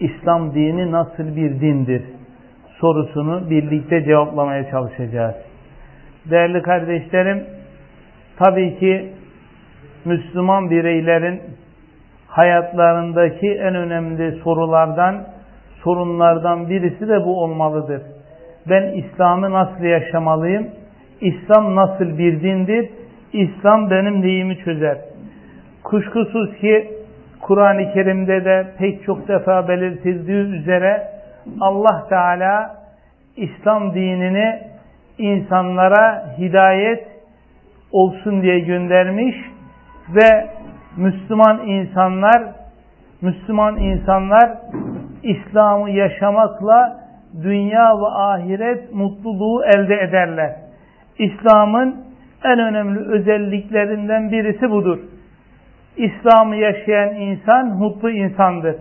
İslam dini nasıl bir dindir sorusunu birlikte cevaplamaya çalışacağız. Değerli kardeşlerim, tabii ki Müslüman bireylerin hayatlarındaki en önemli sorulardan, sorunlardan birisi de bu olmalıdır. Ben İslam'ı nasıl yaşamalıyım? İslam nasıl bir dindir? İslam benim neyimi çözer? Kuşkusuz ki Kur'an-ı Kerim'de de pek çok defa belirtildiği üzere Allah Teala İslam dinini insanlara hidayet olsun diye göndermiş ve Müslüman insanlar Müslüman insanlar İslam'ı yaşamakla dünya ve ahiret mutluluğu elde ederler. İslam'ın en önemli özelliklerinden birisi budur. İslam'ı yaşayan insan mutlu insandır.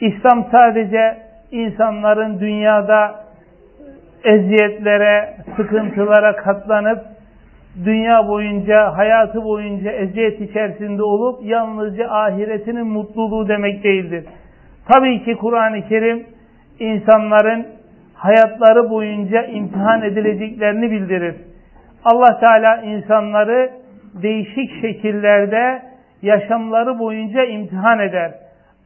İslam sadece insanların dünyada eziyetlere, sıkıntılara katlanıp dünya boyunca, hayatı boyunca eziyet içerisinde olup yalnızca ahiretinin mutluluğu demek değildir. Tabii ki Kur'an-ı Kerim insanların hayatları boyunca imtihan edileceklerini bildirir. Allah Teala insanları değişik şekillerde yaşamları boyunca imtihan eder.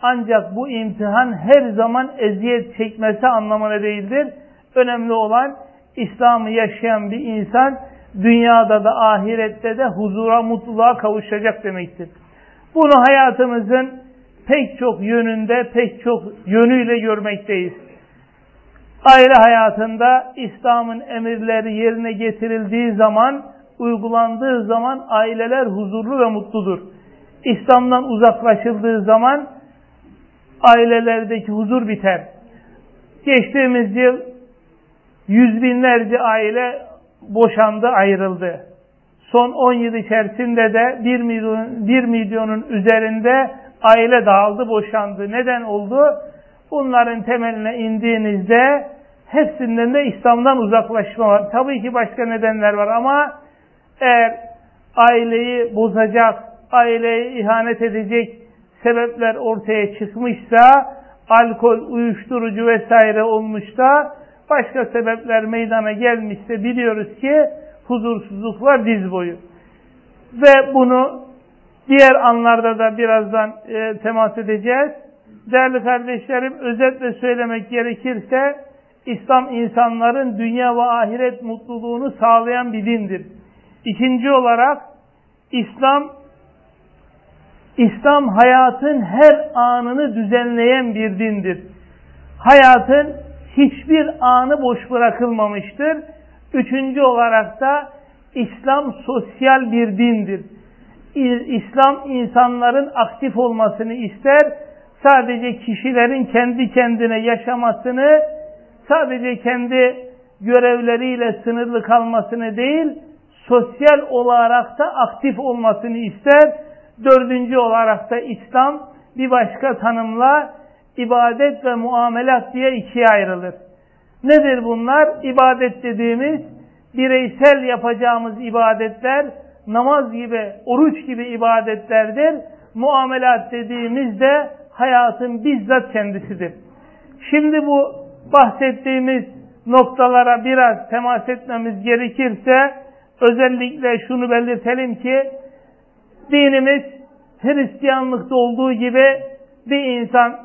Ancak bu imtihan her zaman eziyet çekmesi anlamına değildir. Önemli olan İslam'ı yaşayan bir insan dünyada da ahirette de huzura, mutluluğa kavuşacak demektir. Bunu hayatımızın pek çok yönünde, pek çok yönüyle görmekteyiz. Aile hayatında İslam'ın emirleri yerine getirildiği zaman, uygulandığı zaman aileler huzurlu ve mutludur. İslam'dan uzaklaşıldığı zaman ailelerdeki huzur biter. Geçtiğimiz yıl yüz binlerce aile boşandı, ayrıldı. Son 10 yıl içerisinde de 1 milyon, 1 milyonun üzerinde aile dağıldı, boşandı. Neden oldu? Bunların temeline indiğinizde hepsinden de İslam'dan uzaklaşma var. Tabii ki başka nedenler var ama eğer aileyi bozacak, aileye ihanet edecek sebepler ortaya çıkmışsa, alkol, uyuşturucu vesaire olmuşsa, başka sebepler meydana gelmişse biliyoruz ki huzursuzluk var diz boyu. Ve bunu diğer anlarda da birazdan e, temas edeceğiz. Değerli kardeşlerim, özetle söylemek gerekirse, İslam insanların dünya ve ahiret mutluluğunu sağlayan bir dindir. İkinci olarak, İslam İslam hayatın her anını düzenleyen bir dindir. Hayatın hiçbir anı boş bırakılmamıştır. Üçüncü olarak da İslam sosyal bir dindir. İslam insanların aktif olmasını ister. Sadece kişilerin kendi kendine yaşamasını, sadece kendi görevleriyle sınırlı kalmasını değil, sosyal olarak da aktif olmasını ister Dördüncü olarak da İslam bir başka tanımla ibadet ve muamelat diye ikiye ayrılır. Nedir bunlar? İbadet dediğimiz bireysel yapacağımız ibadetler namaz gibi, oruç gibi ibadetlerdir. Muamelat dediğimiz de hayatın bizzat kendisidir. Şimdi bu bahsettiğimiz noktalara biraz temas etmemiz gerekirse özellikle şunu belirtelim ki dinimiz Hristiyanlıkta olduğu gibi bir insan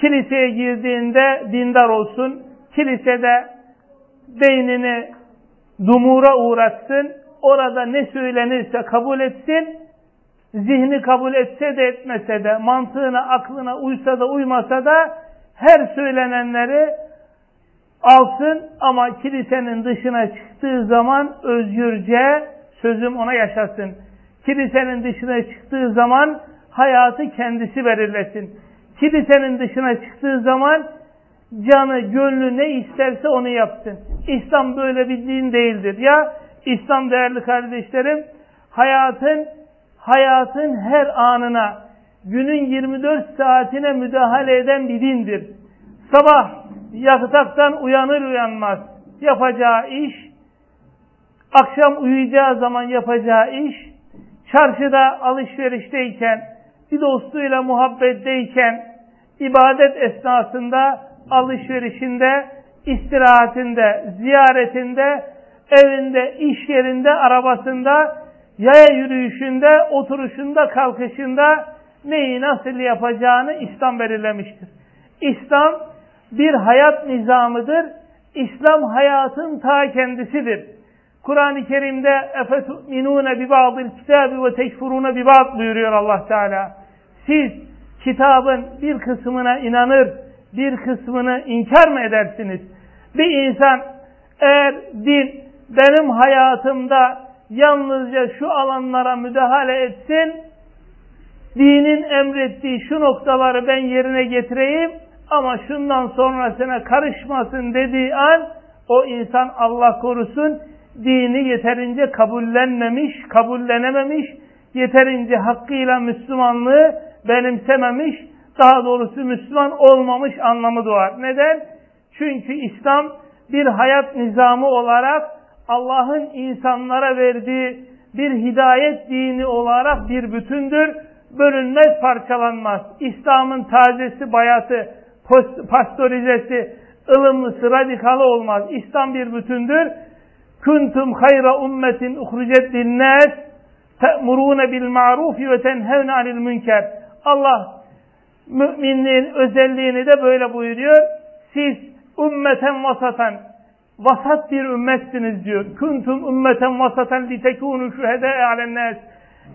kiliseye girdiğinde dindar olsun, kilisede beynini dumura uğratsın, orada ne söylenirse kabul etsin, zihni kabul etse de etmese de, mantığına, aklına uysa da uymasa da her söylenenleri alsın ama kilisenin dışına çıktığı zaman özgürce sözüm ona yaşasın. Kilisenin dışına çıktığı zaman hayatı kendisi belirlesin. Kilisenin dışına çıktığı zaman canı, gönlü ne isterse onu yapsın. İslam böyle bir din değildir. Ya İslam değerli kardeşlerim hayatın hayatın her anına günün 24 saatine müdahale eden bir dindir. Sabah yataktan uyanır uyanmaz yapacağı iş, akşam uyuyacağı zaman yapacağı iş, çarşıda alışverişteyken, bir dostuyla muhabbetteyken, ibadet esnasında, alışverişinde, istirahatinde, ziyaretinde, evinde, iş yerinde, arabasında, yaya yürüyüşünde, oturuşunda, kalkışında neyi nasıl yapacağını İslam belirlemiştir. İslam bir hayat nizamıdır. İslam hayatın ta kendisidir. Kur'an-ı Kerim'de efetu'minûne bi ba'dil kitâbi ve tekfurûne bi ba'd buyuruyor Allah Teala. Siz kitabın bir kısmına inanır, bir kısmını inkar mı edersiniz? Bir insan eğer din benim hayatımda yalnızca şu alanlara müdahale etsin, dinin emrettiği şu noktaları ben yerine getireyim ama şundan sonrasına karışmasın dediği an o insan Allah korusun dini yeterince kabullenmemiş, kabullenememiş, yeterince hakkıyla Müslümanlığı benimsememiş, daha doğrusu Müslüman olmamış anlamı doğar. Neden? Çünkü İslam bir hayat nizamı olarak Allah'ın insanlara verdiği bir hidayet dini olarak bir bütündür. Bölünmez, parçalanmaz. İslam'ın tazesi, bayatı, pastorizesi, ılımlısı, radikalı olmaz. İslam bir bütündür. Kuntum hayra ummetin uhricet linnâs te'murûne bil ma'rufi ve tenhevne anil münker. Allah müminliğin özelliğini de böyle buyuruyor. Siz ümmeten vasatan vasat bir ümmetsiniz diyor. Kuntum ümmeten vasatan litekûnû şühedâe alennâs.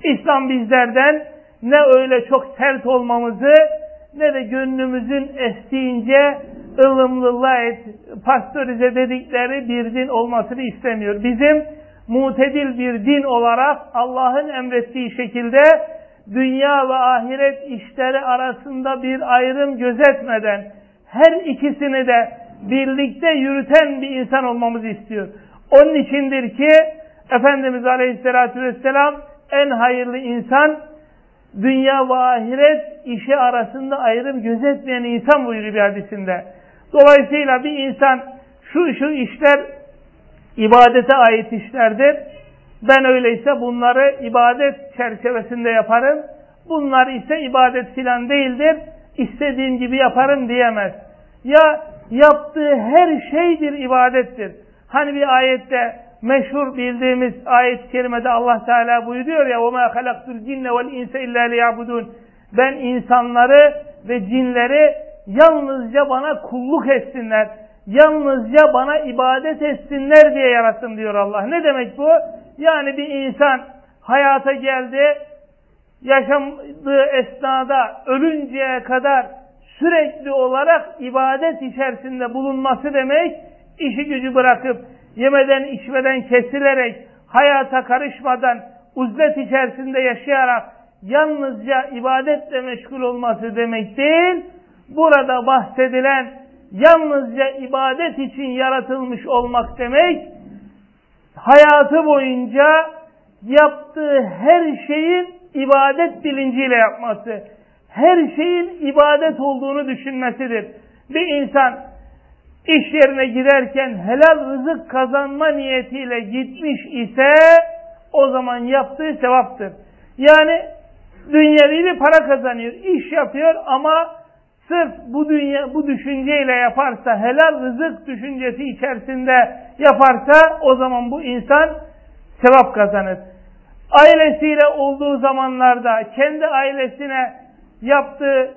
İslam bizlerden ne öyle çok sert olmamızı ne de gönlümüzün estiğince ılımlı, light, pastörize dedikleri bir din olmasını istemiyor. Bizim mutedil bir din olarak Allah'ın emrettiği şekilde dünya ve ahiret işleri arasında bir ayrım gözetmeden her ikisini de birlikte yürüten bir insan olmamızı istiyor. Onun içindir ki Efendimiz Aleyhisselatü Vesselam en hayırlı insan dünya ve ahiret işi arasında ayrım gözetmeyen insan buyuruyor bir hadisinde. Dolayısıyla bir insan şu şu işler ibadete ait işlerdir. Ben öyleyse bunları ibadet çerçevesinde yaparım. Bunlar ise ibadet filan değildir. İstediğim gibi yaparım diyemez. Ya yaptığı her şeydir ibadettir. Hani bir ayette meşhur bildiğimiz ayet-i kerimede Allah Teala buyuruyor ya وَمَا خَلَقْتُ الْجِنَّ وَالْاِنْسَ اِلَّا لِيَعْبُدُونَ Ben insanları ve cinleri yalnızca bana kulluk etsinler, yalnızca bana ibadet etsinler diye yarattım diyor Allah. Ne demek bu? Yani bir insan hayata geldi, yaşadığı esnada ölünceye kadar sürekli olarak ibadet içerisinde bulunması demek, işi gücü bırakıp yemeden içmeden kesilerek, hayata karışmadan, uzlet içerisinde yaşayarak yalnızca ibadetle meşgul olması demek değil, burada bahsedilen yalnızca ibadet için yaratılmış olmak demek, hayatı boyunca yaptığı her şeyin ibadet bilinciyle yapması, her şeyin ibadet olduğunu düşünmesidir. Bir insan iş yerine giderken helal rızık kazanma niyetiyle gitmiş ise o zaman yaptığı sevaptır. Yani dünyevi bir para kazanıyor, iş yapıyor ama sırf bu dünya bu düşünceyle yaparsa, helal rızık düşüncesi içerisinde yaparsa o zaman bu insan sevap kazanır. Ailesiyle olduğu zamanlarda kendi ailesine yaptığı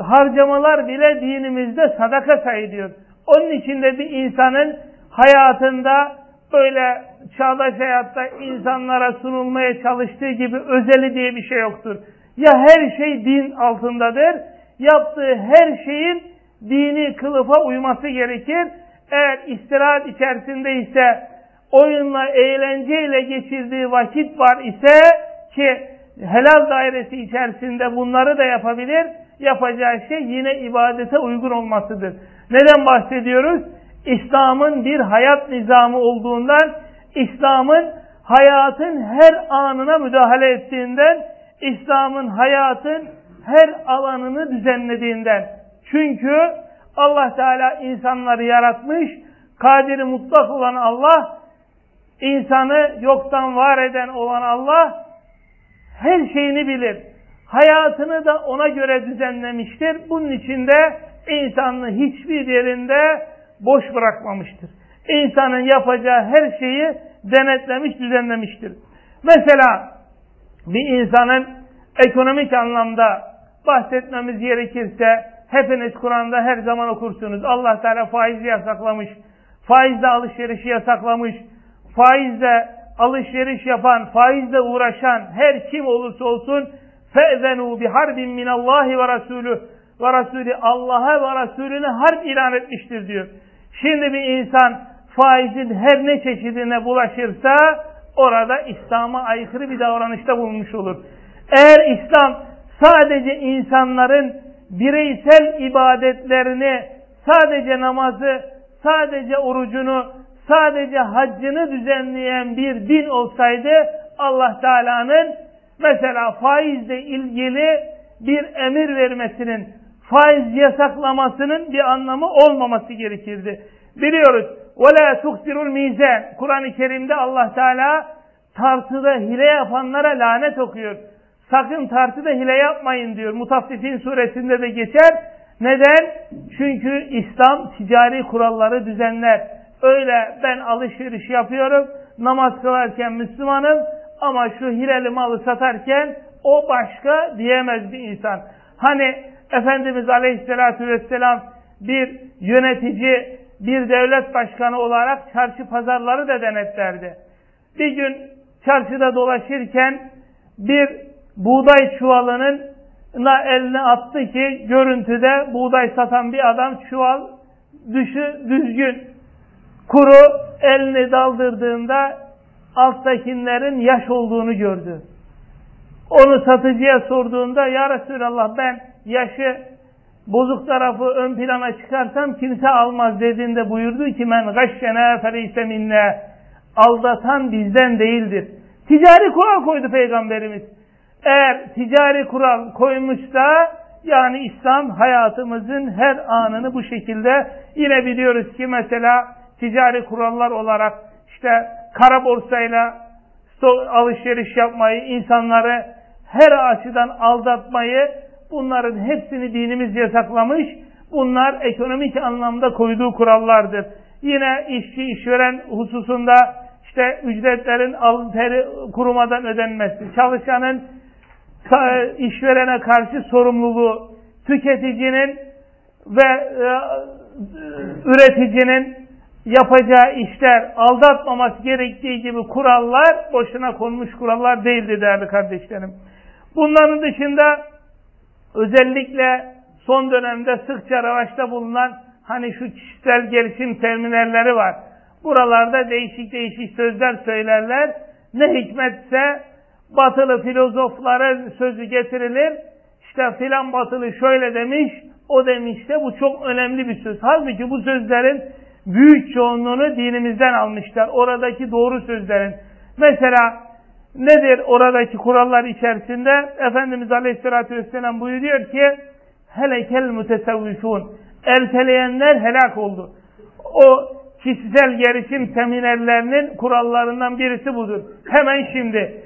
harcamalar bile dinimizde sadaka sayılıyor. Onun için de bir insanın hayatında böyle çağdaş hayatta insanlara sunulmaya çalıştığı gibi özeli diye bir şey yoktur. Ya her şey din altındadır, yaptığı her şeyin dini kılıfa uyması gerekir. Eğer istirahat içerisinde ise oyunla, eğlenceyle geçirdiği vakit var ise ki helal dairesi içerisinde bunları da yapabilir. yapacağı şey yine ibadete uygun olmasıdır. Neden bahsediyoruz? İslam'ın bir hayat nizamı olduğundan, İslam'ın hayatın her anına müdahale ettiğinden, İslam'ın hayatın her alanını düzenlediğinden. Çünkü Allah Teala insanları yaratmış, kadiri mutlak olan Allah, insanı yoktan var eden olan Allah, her şeyini bilir. Hayatını da ona göre düzenlemiştir. Bunun için de insanlığı hiçbir yerinde boş bırakmamıştır. İnsanın yapacağı her şeyi denetlemiş, düzenlemiştir. Mesela bir insanın ekonomik anlamda bahsetmemiz gerekirse hepiniz Kur'an'da her zaman okursunuz. Allah Teala faizi yasaklamış. Faizle alışverişi yasaklamış. Faizle alışveriş yapan, faizle uğraşan her kim olursa olsun fe'zenû biharbin minallahi ve rasulü ve rasulü Allah'a ve rasulüne harp ilan etmiştir diyor. Şimdi bir insan faizin her ne çeşidine bulaşırsa orada İslam'a aykırı bir davranışta bulunmuş olur. Eğer İslam sadece insanların bireysel ibadetlerini, sadece namazı, sadece orucunu, sadece haccını düzenleyen bir din olsaydı Allah Teala'nın mesela faizle ilgili bir emir vermesinin, faiz yasaklamasının bir anlamı olmaması gerekirdi. Biliyoruz. وَلَا تُخْسِرُ الْمِيزَانِ Kur'an-ı Kerim'de Allah Teala tartıda hile yapanlara lanet okuyor. Sakın tartıda hile yapmayın diyor. Mutaffifin suresinde de geçer. Neden? Çünkü İslam ticari kuralları düzenler. Öyle ben alışveriş yapıyorum, namaz kılarken Müslümanım ama şu hileli malı satarken o başka diyemez bir insan. Hani Efendimiz Aleyhisselatü Vesselam bir yönetici, bir devlet başkanı olarak çarşı pazarları da denetlerdi. Bir gün çarşıda dolaşırken bir buğday çuvalının eline attı ki görüntüde buğday satan bir adam çuval dışı düzgün kuru elini daldırdığında alttakilerin yaş olduğunu gördü. Onu satıcıya sorduğunda ya Resulallah ben yaşı bozuk tarafı ön plana çıkarsam kimse almaz dediğinde buyurdu ki men gaşşene feleyse minne aldatan bizden değildir. Ticari kural koydu Peygamberimiz. Eğer ticari kural koymuşsa yani İslam hayatımızın her anını bu şekilde yine biliyoruz ki mesela ticari kurallar olarak işte kara borsayla alışveriş yapmayı, insanları her açıdan aldatmayı bunların hepsini dinimiz yasaklamış. Bunlar ekonomik anlamda koyduğu kurallardır. Yine işçi işveren hususunda işte ücretlerin alın teri kurumadan ödenmesi, çalışanın işverene karşı sorumluluğu, tüketicinin ve e, üreticinin yapacağı işler aldatmaması gerektiği gibi kurallar boşuna konmuş kurallar değildi değerli kardeşlerim. Bunların dışında özellikle son dönemde sıkça revaçta bulunan hani şu kişisel gelişim terminalleri var. Buralarda değişik değişik sözler söylerler. Ne hikmetse batılı filozofların sözü getirilir. İşte filan batılı şöyle demiş, o demiş de bu çok önemli bir söz. Halbuki bu sözlerin büyük çoğunluğunu dinimizden almışlar. Oradaki doğru sözlerin. Mesela nedir oradaki kurallar içerisinde? Efendimiz Aleyhisselatü Vesselam buyuruyor ki helekel mütesevvifun erteleyenler helak oldu. O kişisel gelişim seminerlerinin kurallarından birisi budur. Hemen şimdi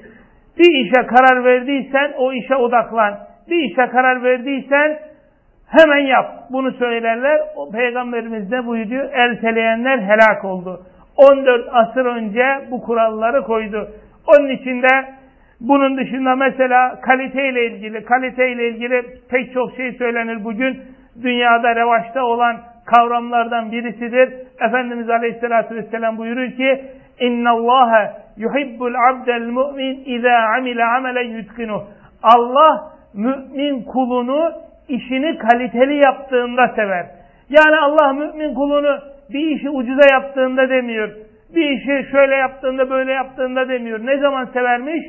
bir işe karar verdiysen o işe odaklan. Bir işe karar verdiysen Hemen yap. Bunu söylerler. O Peygamberimiz ne buyuruyor? Erteleyenler helak oldu. 14 asır önce bu kuralları koydu. Onun içinde bunun dışında mesela kaliteyle ilgili, kaliteyle ilgili pek çok şey söylenir bugün. Dünyada revaçta olan kavramlardan birisidir. Efendimiz Aleyhisselatü Vesselam buyurur ki اِنَّ اللّٰهَ yuhibbul abdel mu'min izâ amile amele yutkinu. Allah mümin kulunu işini kaliteli yaptığında sever. Yani Allah mümin kulunu bir işi ucuza yaptığında demiyor. Bir işi şöyle yaptığında böyle yaptığında demiyor. Ne zaman severmiş?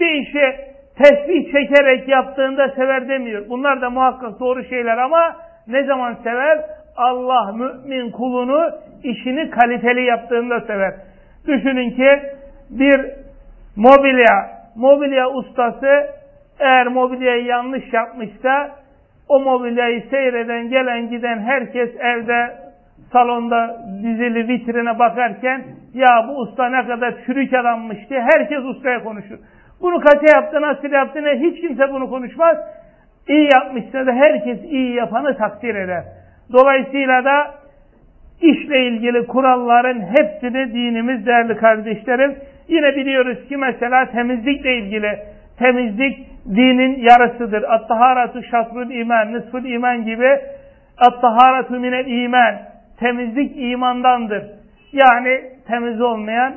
Bir işi tesbih çekerek yaptığında sever demiyor. Bunlar da muhakkak doğru şeyler ama ne zaman sever? Allah mümin kulunu işini kaliteli yaptığında sever. Düşünün ki bir mobilya, mobilya ustası eğer mobilyayı yanlış yapmışsa o mobilyayı seyreden, gelen, giden herkes evde salonda dizili vitrine bakarken ya bu usta ne kadar çürük adammış diye herkes ustaya konuşur. Bunu kaça yaptı, nasıl yaptı ne hiç kimse bunu konuşmaz. İyi yapmışsa da herkes iyi yapanı takdir eder. Dolayısıyla da işle ilgili kuralların hepsini dinimiz değerli kardeşlerim. Yine biliyoruz ki mesela temizlikle ilgili temizlik dinin yarısıdır. At-taharatu şatrul iman, nısful iman gibi at-taharatu minel iman. Temizlik imandandır. Yani temiz olmayan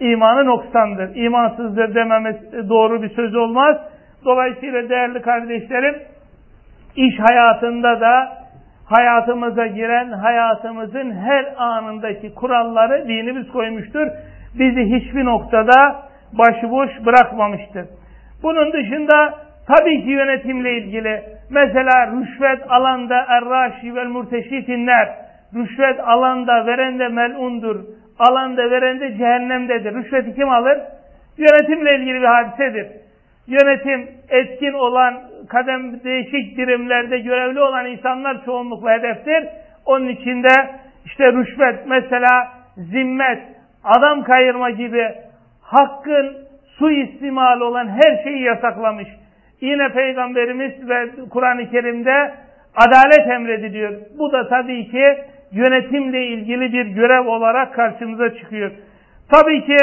imanı noksandır. İmansızdır dememiz doğru bir söz olmaz. Dolayısıyla değerli kardeşlerim iş hayatında da hayatımıza giren hayatımızın her anındaki kuralları dinimiz koymuştur. Bizi hiçbir noktada başıboş bırakmamıştır. Bunun dışında tabii ki yönetimle ilgili mesela rüşvet alanda erraşi vel murteşitinler rüşvet alanda veren de melundur. Alanda veren de cehennemdedir. Rüşveti kim alır? Yönetimle ilgili bir hadisedir. Yönetim etkin olan kadem değişik birimlerde görevli olan insanlar çoğunlukla hedeftir. Onun içinde işte rüşvet mesela zimmet, adam kayırma gibi hakkın suistimal olan her şeyi yasaklamış. Yine Peygamberimiz ve Kur'an-ı Kerim'de adalet emrediliyor. Bu da tabii ki yönetimle ilgili bir görev olarak karşımıza çıkıyor. Tabii ki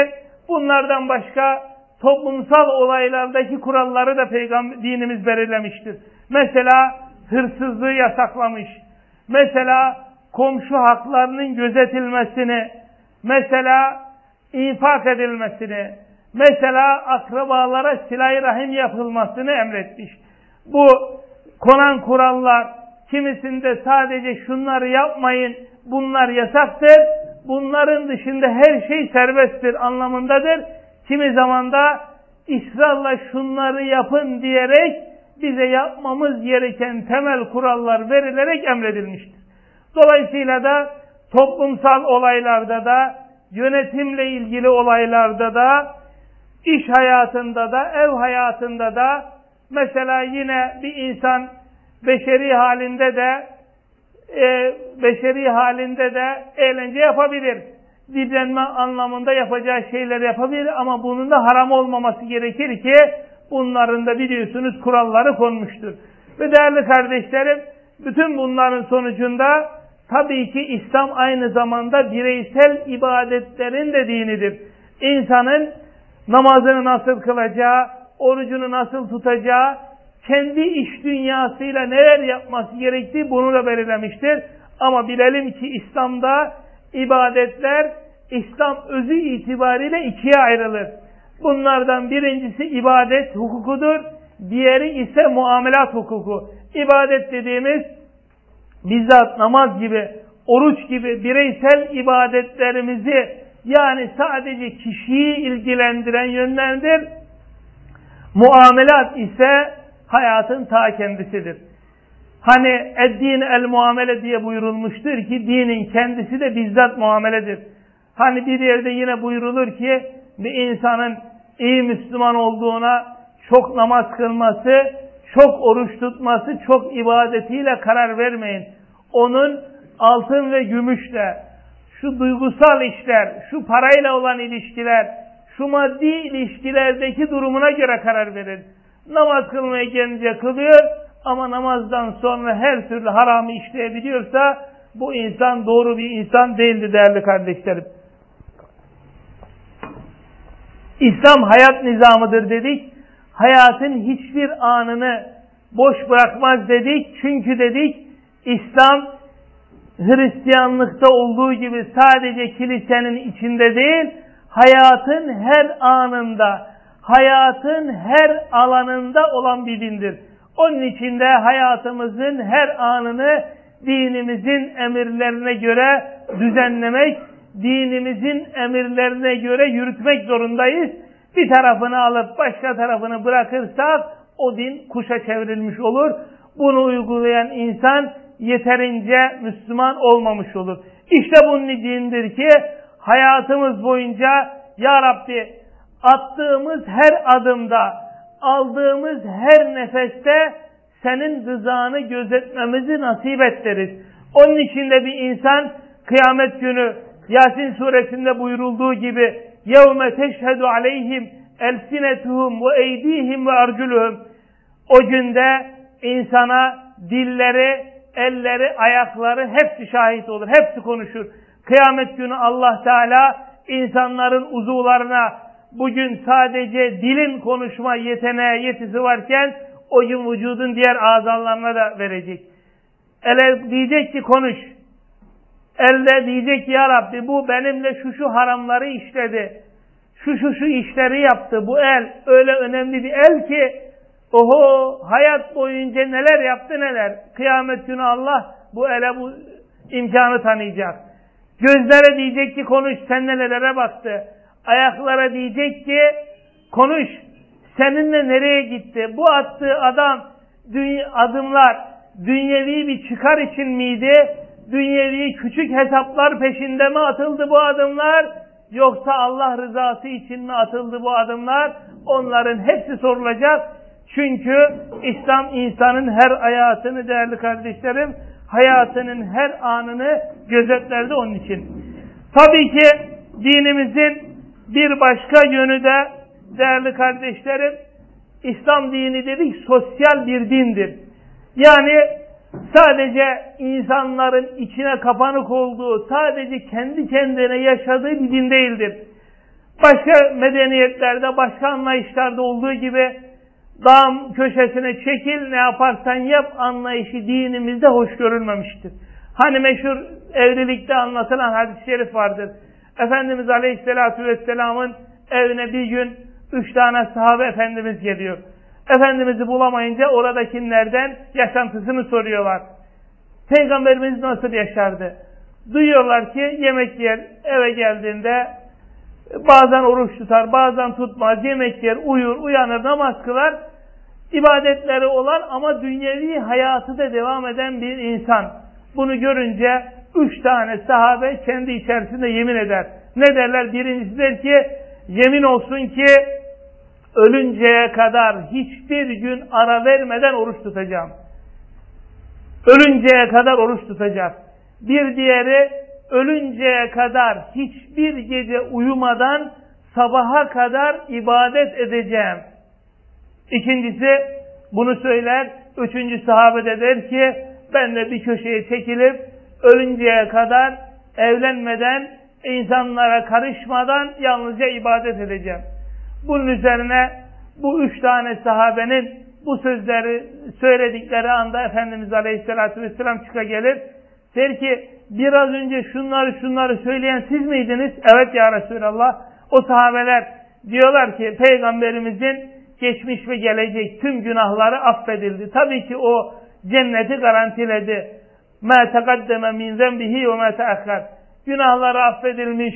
bunlardan başka toplumsal olaylardaki kuralları da peygamber dinimiz belirlemiştir. Mesela hırsızlığı yasaklamış. Mesela komşu haklarının gözetilmesini, mesela infak edilmesini, mesela akrabalara silah rahim yapılmasını emretmiş. Bu konan kurallar kimisinde sadece şunları yapmayın, bunlar yasaktır, bunların dışında her şey serbesttir anlamındadır. Kimi zaman da ısrarla şunları yapın diyerek bize yapmamız gereken temel kurallar verilerek emredilmiştir. Dolayısıyla da toplumsal olaylarda da, yönetimle ilgili olaylarda da, iş hayatında da, ev hayatında da, mesela yine bir insan beşeri halinde de, e, beşeri halinde de eğlence yapabilir didlenme anlamında yapacağı şeyler yapabilir ama bunun da haram olmaması gerekir ki bunların da biliyorsunuz kuralları konmuştur. Ve değerli kardeşlerim bütün bunların sonucunda tabii ki İslam aynı zamanda bireysel ibadetlerin de dinidir. İnsanın namazını nasıl kılacağı, orucunu nasıl tutacağı, kendi iş dünyasıyla neler yapması gerektiği bunu da belirlemiştir. Ama bilelim ki İslam'da ibadetler İslam özü itibariyle ikiye ayrılır. Bunlardan birincisi ibadet hukukudur. Diğeri ise muamelat hukuku. İbadet dediğimiz bizzat namaz gibi, oruç gibi bireysel ibadetlerimizi yani sadece kişiyi ilgilendiren yönlerdir. Muamelat ise hayatın ta kendisidir. Hani eddin el muamele diye buyurulmuştur ki dinin kendisi de bizzat muameledir. Hani bir yerde yine buyurulur ki bir insanın iyi Müslüman olduğuna çok namaz kılması, çok oruç tutması, çok ibadetiyle karar vermeyin. Onun altın ve gümüşle, şu duygusal işler, şu parayla olan ilişkiler, şu maddi ilişkilerdeki durumuna göre karar verin. Namaz kılmaya gelince kılıyor ama namazdan sonra her türlü haramı işleyebiliyorsa bu insan doğru bir insan değildi değerli kardeşlerim. İslam hayat nizamıdır dedik. Hayatın hiçbir anını boş bırakmaz dedik. Çünkü dedik İslam Hristiyanlıkta olduğu gibi sadece kilisenin içinde değil, hayatın her anında, hayatın her alanında olan bir dindir. Onun içinde hayatımızın her anını dinimizin emirlerine göre düzenlemek dinimizin emirlerine göre yürütmek zorundayız. Bir tarafını alıp başka tarafını bırakırsak o din kuşa çevrilmiş olur. Bunu uygulayan insan yeterince Müslüman olmamış olur. İşte bunun içindir ki hayatımız boyunca Ya Rabbi attığımız her adımda, aldığımız her nefeste senin rızanı gözetmemizi nasip ettiririz. Onun için de bir insan kıyamet günü Yasin suresinde buyurulduğu gibi يَوْمَ تَشْهَدُ عَلَيْهِمْ اَلْسِنَتُهُمْ وَاَيْد۪يهِمْ وَاَرْجُلُهُمْ O günde insana dilleri, elleri, ayakları hepsi şahit olur. Hepsi konuşur. Kıyamet günü Allah Teala insanların uzuvlarına bugün sadece dilin konuşma yeteneği, yetisi varken o gün vücudun diğer azalarına da verecek. Ele diyecek ki konuş. Elde diyecek ki ya Rabbi bu benimle şu şu haramları işledi. Şu şu şu işleri yaptı. Bu el öyle önemli bir el ki oho hayat boyunca neler yaptı neler. Kıyamet günü Allah bu ele bu imkanı tanıyacak. Gözlere diyecek ki konuş sen nelere baktı. Ayaklara diyecek ki konuş seninle nereye gitti? Bu attığı adam adımlar dünyevi bir çıkar için miydi? Dünyevi küçük hesaplar peşinde mi atıldı bu adımlar? Yoksa Allah rızası için mi atıldı bu adımlar? Onların hepsi sorulacak. Çünkü İslam insanın her hayatını değerli kardeşlerim, hayatının her anını gözetlerdi onun için. Tabii ki dinimizin bir başka yönü de değerli kardeşlerim, İslam dini dedik sosyal bir dindir. Yani sadece insanların içine kapanık olduğu, sadece kendi kendine yaşadığı bir din değildir. Başka medeniyetlerde, başka anlayışlarda olduğu gibi dağ köşesine çekil, ne yaparsan yap anlayışı dinimizde hoş görülmemiştir. Hani meşhur evlilikte anlatılan hadis-i şerif vardır. Efendimiz Aleyhisselatü Vesselam'ın evine bir gün üç tane sahabe Efendimiz geliyor. Efendimiz'i bulamayınca oradakilerden yaşantısını soruyorlar. Peygamberimiz nasıl yaşardı? Duyuyorlar ki yemek yer, eve geldiğinde bazen oruç tutar, bazen tutmaz, yemek yer, uyur, uyanır, namaz kılar. ibadetleri olan ama dünyevi hayatı da devam eden bir insan. Bunu görünce üç tane sahabe kendi içerisinde yemin eder. Ne derler? Birincisi der ki yemin olsun ki ölünceye kadar hiçbir gün ara vermeden oruç tutacağım. Ölünceye kadar oruç tutacak. Bir diğeri ölünceye kadar hiçbir gece uyumadan sabaha kadar ibadet edeceğim. İkincisi bunu söyler. Üçüncü sahabe de der ki ben de bir köşeye çekilip ölünceye kadar evlenmeden insanlara karışmadan yalnızca ibadet edeceğim. Bunun üzerine bu üç tane sahabenin bu sözleri söyledikleri anda Efendimiz Aleyhisselatü Vesselam çıka gelir. Der ki biraz önce şunları şunları söyleyen siz miydiniz? Evet ya Resulallah. O sahabeler diyorlar ki peygamberimizin geçmiş ve gelecek tüm günahları affedildi. Tabii ki o cenneti garantiledi. مَا تَقَدَّمَ مِنْ ذَنْبِهِ وَمَا تَأَخَّرْ Günahları affedilmiş,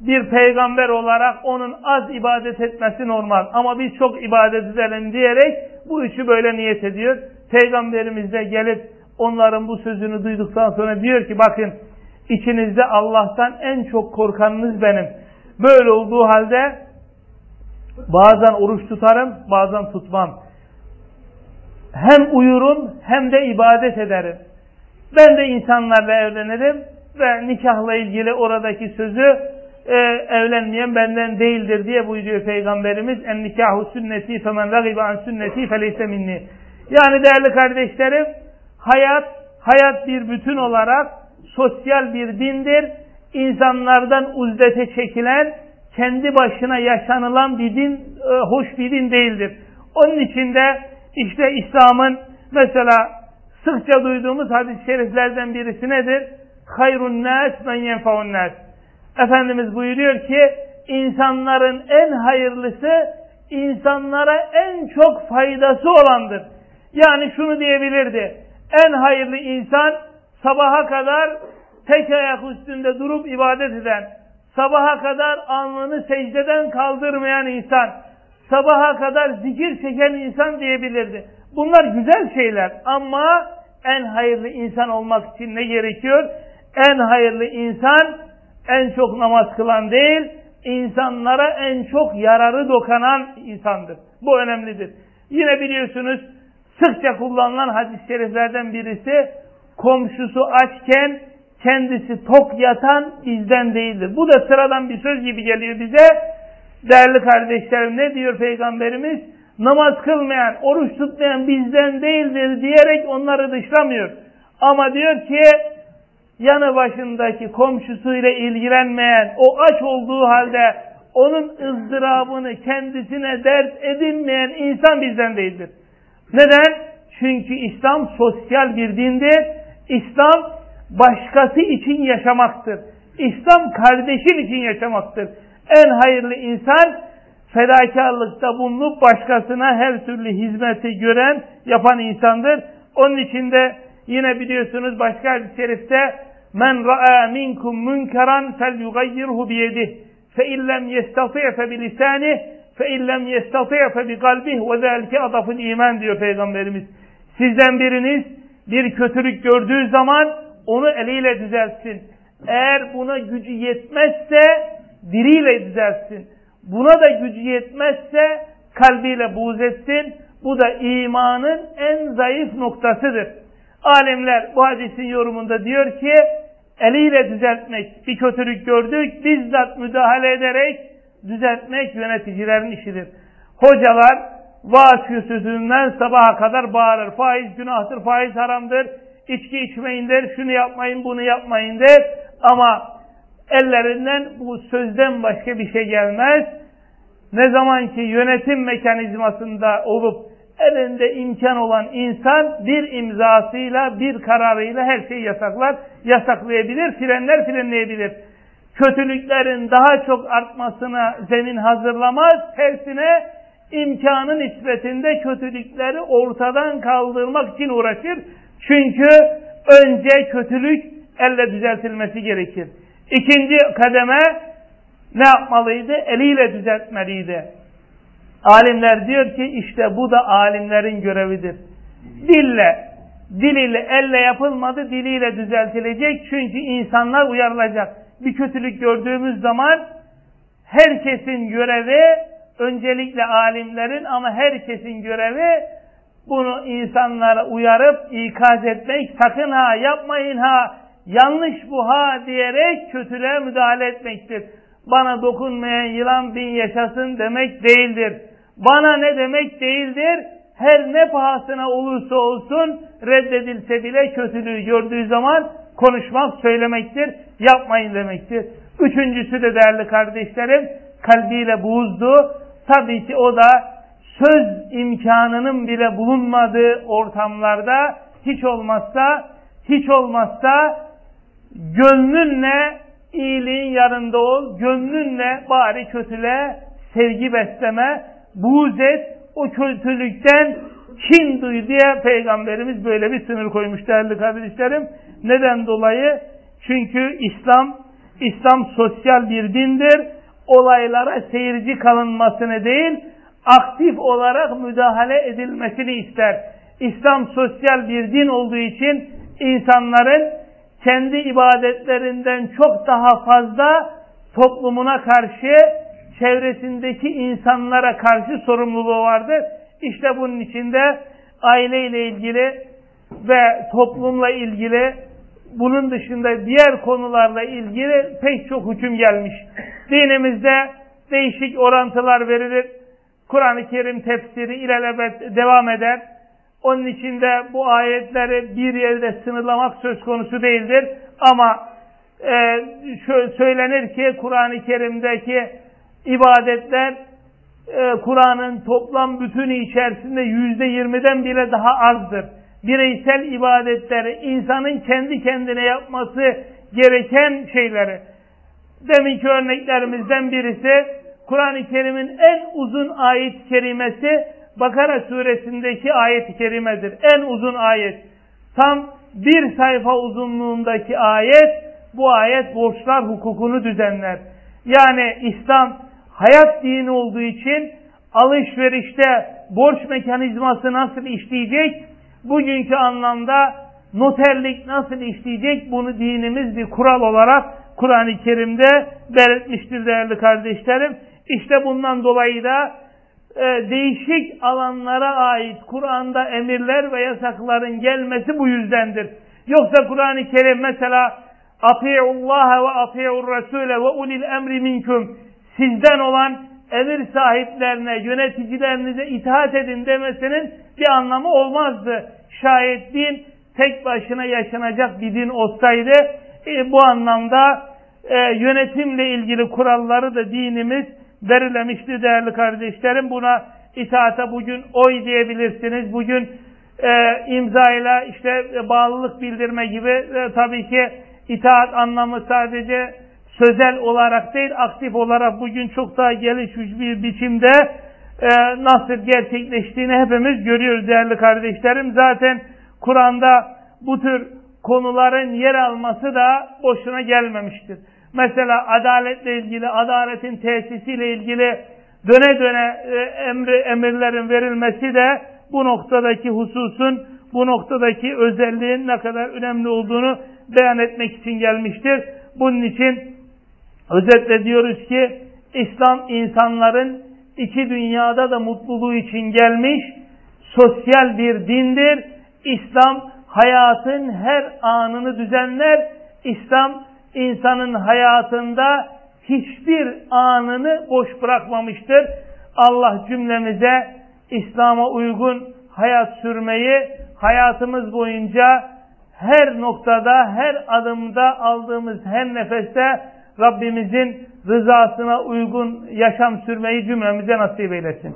bir peygamber olarak onun az ibadet etmesi normal. Ama biz çok ibadet edelim diyerek bu üçü böyle niyet ediyor. Peygamberimiz de gelip onların bu sözünü duyduktan sonra diyor ki bakın içinizde Allah'tan en çok korkanınız benim. Böyle olduğu halde bazen oruç tutarım bazen tutmam. Hem uyurum hem de ibadet ederim. Ben de insanlarla evlenirim ve nikahla ilgili oradaki sözü e, evlenmeyen benden değildir diye buyuruyor Peygamberimiz. En nikahu sünneti femen ragibe an sünneti feleyse minni. Yani değerli kardeşlerim hayat, hayat bir bütün olarak sosyal bir dindir. İnsanlardan uzdete çekilen, kendi başına yaşanılan bir din, e, hoş bir din değildir. Onun içinde işte İslam'ın mesela sıkça duyduğumuz hadis-i şeriflerden birisi nedir? Hayrun nas men yenfaun nas. Efendimiz buyuruyor ki insanların en hayırlısı insanlara en çok faydası olandır. Yani şunu diyebilirdi. En hayırlı insan sabaha kadar tek ayak üstünde durup ibadet eden, sabaha kadar alnını secdeden kaldırmayan insan, sabaha kadar zikir çeken insan diyebilirdi. Bunlar güzel şeyler ama en hayırlı insan olmak için ne gerekiyor? En hayırlı insan en çok namaz kılan değil, insanlara en çok yararı dokunan insandır. Bu önemlidir. Yine biliyorsunuz sıkça kullanılan hadis-i şeriflerden birisi komşusu açken kendisi tok yatan bizden değildir. Bu da sıradan bir söz gibi geliyor bize. Değerli kardeşlerim ne diyor Peygamberimiz? Namaz kılmayan, oruç tutmayan bizden değildir diyerek onları dışlamıyor. Ama diyor ki yanı başındaki komşusuyla ilgilenmeyen, o aç olduğu halde onun ızdırabını kendisine dert edinmeyen insan bizden değildir. Neden? Çünkü İslam sosyal bir dindir. İslam başkası için yaşamaktır. İslam kardeşin için yaşamaktır. En hayırlı insan fedakarlıkta bulunup başkasına her türlü hizmeti gören, yapan insandır. Onun için de yine biliyorsunuz başka hadis-i şerifte men ra'a minkum munkaran felyughayyirhu biyedih fe illem yestati' fe bilisanihi fe illem yestati' fe bi kalbih ve zelike adaful iman diyor peygamberimiz. Sizden biriniz bir kötülük gördüğü zaman onu eliyle düzeltsin. Eğer buna gücü yetmezse diliyle düzeltsin. Buna da gücü yetmezse kalbiyle buğz etsin. Bu da imanın en zayıf noktasıdır. Alimler bu hadisin yorumunda diyor ki eliyle düzeltmek bir kötülük gördük bizzat müdahale ederek düzeltmek yöneticilerin işidir. Hocalar vaaz kürsüsünden sabaha kadar bağırır. Faiz günahtır, faiz haramdır, içki içmeyin der, şunu yapmayın, bunu yapmayın der. Ama ellerinden bu sözden başka bir şey gelmez. Ne zaman ki yönetim mekanizmasında olup elinde imkan olan insan bir imzasıyla, bir kararıyla her şeyi yasaklar, yasaklayabilir, frenler, frenleyebilir. Kötülüklerin daha çok artmasına zemin hazırlamaz, tersine imkanın nispetinde kötülükleri ortadan kaldırmak için uğraşır. Çünkü önce kötülük elle düzeltilmesi gerekir. İkinci kademe ne yapmalıydı? Eliyle düzeltmeliydi. Alimler diyor ki işte bu da alimlerin görevidir. Dille, dil ile elle yapılmadı, diliyle düzeltilecek. Çünkü insanlar uyarılacak. Bir kötülük gördüğümüz zaman herkesin görevi, öncelikle alimlerin ama herkesin görevi bunu insanlara uyarıp ikaz etmek, sakın ha yapmayın ha, yanlış bu ha diyerek kötülüğe müdahale etmektir. Bana dokunmayan yılan bin yaşasın demek değildir. Bana ne demek değildir? Her ne pahasına olursa olsun reddedilse bile kötülüğü gördüğü zaman konuşmak, söylemektir. Yapmayın demektir. Üçüncüsü de değerli kardeşlerim kalbiyle buğzdu. Tabii ki o da söz imkanının bile bulunmadığı ortamlarda hiç olmazsa hiç olmazsa gönlünle iyiliğin yanında ol, gönlünle bari kötüle sevgi besleme, buğz et, o kötülükten kin duy diye Peygamberimiz böyle bir sınır koymuş değerli kardeşlerim. Neden dolayı? Çünkü İslam, İslam sosyal bir dindir. Olaylara seyirci kalınmasını değil, aktif olarak müdahale edilmesini ister. İslam sosyal bir din olduğu için insanların kendi ibadetlerinden çok daha fazla toplumuna karşı, çevresindeki insanlara karşı sorumluluğu vardır. İşte bunun içinde aileyle ilgili ve toplumla ilgili bunun dışında diğer konularla ilgili pek çok hüküm gelmiş. Dinimizde değişik orantılar verilir. Kur'an-ı Kerim tefsiri ilelebet devam eder. Onun için de bu ayetleri bir yerde sınırlamak söz konusu değildir. Ama e, söylenir ki Kur'an-ı Kerim'deki ibadetler e, Kur'an'ın toplam bütünü içerisinde yüzde yirmiden bile daha azdır. Bireysel ibadetleri, insanın kendi kendine yapması gereken şeyleri. Deminki örneklerimizden birisi Kur'an-ı Kerim'in en uzun ayet-i kerimesi Bakara suresindeki ayet-i kerimedir. En uzun ayet. Tam bir sayfa uzunluğundaki ayet, bu ayet borçlar hukukunu düzenler. Yani İslam hayat dini olduğu için alışverişte borç mekanizması nasıl işleyecek? Bugünkü anlamda noterlik nasıl işleyecek? Bunu dinimiz bir kural olarak Kur'an-ı Kerim'de belirtmiştir değerli kardeşlerim. İşte bundan dolayı da e, değişik alanlara ait Kur'an'da emirler ve yasakların gelmesi bu yüzdendir. Yoksa Kur'an-ı Kerim mesela Ati'ullaha ve ati'ur Rasule ve ulil emri minkum sizden olan emir sahiplerine, yöneticilerinize itaat edin demesinin bir anlamı olmazdı. Şayet din tek başına yaşanacak bir din olsaydı e, bu anlamda e, yönetimle ilgili kuralları da dinimiz belirlemişti değerli kardeşlerim. Buna itaata bugün oy diyebilirsiniz. Bugün e, imzayla işte bağlılık bildirme gibi e, tabii ki itaat anlamı sadece sözel olarak değil aktif olarak bugün çok daha gelişmiş bir biçimde e, nasıl gerçekleştiğini hepimiz görüyoruz değerli kardeşlerim. Zaten Kur'an'da bu tür konuların yer alması da boşuna gelmemiştir. Mesela adaletle ilgili, adaletin tesisiyle ilgili döne döne e, emri, emirlerin verilmesi de bu noktadaki hususun, bu noktadaki özelliğin ne kadar önemli olduğunu beyan etmek için gelmiştir. Bunun için özetle diyoruz ki İslam insanların iki dünyada da mutluluğu için gelmiş sosyal bir dindir. İslam hayatın her anını düzenler. İslam insanın hayatında hiçbir anını boş bırakmamıştır. Allah cümlemize İslam'a uygun hayat sürmeyi hayatımız boyunca her noktada, her adımda aldığımız her nefeste Rabbimizin rızasına uygun yaşam sürmeyi cümlemize nasip eylesin.